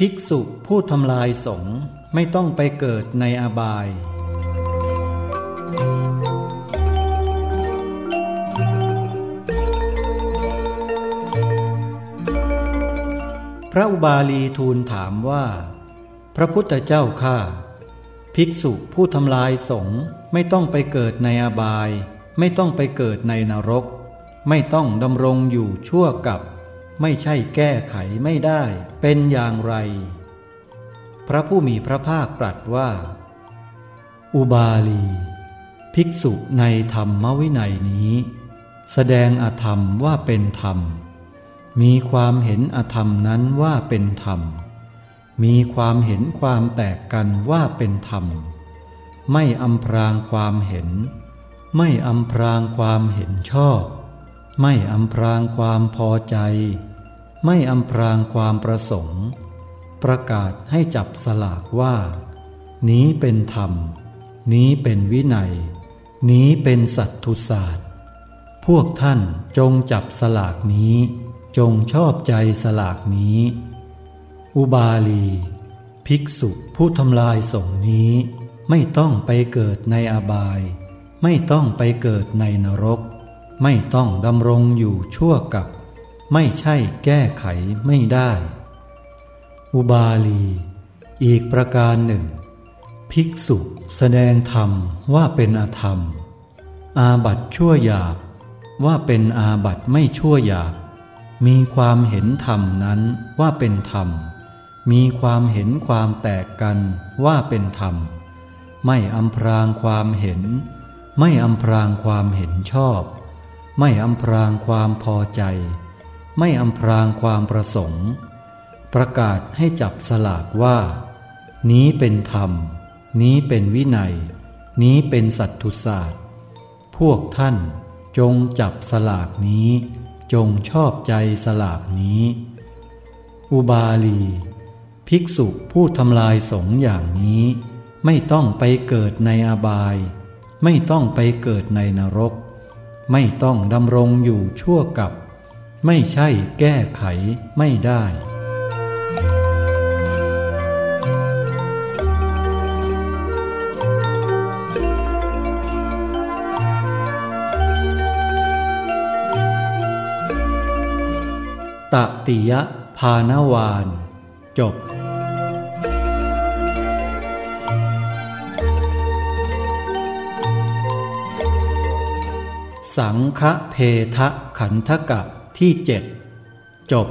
ภิกษุผู้ทำลายสงฆ์ไม่ต้องไปเกิดในอบาย พระอุบาลีทูลถามว่า พระพุทธเจ้าข้าภิกษุผู้ทำลายสงฆ์ไม่ต้องไปเกิดในอบาย ไม่ต้องไปเกิดในนรก ไม่ต้องดำรงอยู่ชั่วกับ ไม่ใช่แก้ไขไม่ได้ เป็นอย่างไร พระผู้มีพระภาคตรัสว่า อุบาลี ภิกษุในธรรมวินัยนี้ แสดงอธรรมว่าเป็นธรรม มีความเห็นอธรรมนั้นว่าเป็นธรรม มีความเห็นความแตกกันว่าเป็นธรรม ไม่อำพรางความเห็น ไม่อำพรางความเห็นชอบ ไม่อำพรางความพอใจ ไม่อำพรางความประสงค์ ประกาศให้จับสลากว่า นี้เป็นธรรม นี้เป็นวินัย นี้เป็นสัตทุศาสตร์ พวกท่านจงจับสลากนี้ จงชอบใจสลากนี้ อุบาลี ภิกษุผู้ทำลายสงนี้ ไม่ต้องไปเกิดในอบาย ไม่ต้องไปเกิดในนรก ไม่ต้องดำรงอยู่ชั่วกับ ไม่ใช่แก้ไขไม่ได้ อุบาลี อีกประการหนึ่ง ภิกษุแสดงธรรมว่าเป็นอธรรม อาบัตชั่วหยาบว่าเป็นอาบัตไม่ชั่วหยาบ มีความเห็นธรรมนั้นว่าเป็นธรรม มีความเห็นความแตกกันว่าเป็นธรรม ไม่อำพรางความเห็น ไม่อำพรางความเห็นชอบ ไม่อำพรางความพอใจ ไม่อำพรางความประสงค์ ประกาศให้จับสลากว่า นี้เป็นธรรม นี้เป็นวินัย นี้เป็นสัตตุศาสตร์ พวกท่านจงจับสลากนี้ จงชอบใจสลากนี้ อุบาลี ภิกษุผู้ทำลายสงอย่างนี้ ไม่ต้องไปเกิดในอบาย ไม่ต้องไปเกิดในนรก ไม่ต้องดำรงอยู่ชั่วกับ ไม่ใช่แก้ไขไม่ได้ ตติยะพานวาน จบ สังฆเพทะขันธกะที่เจ็ดจบ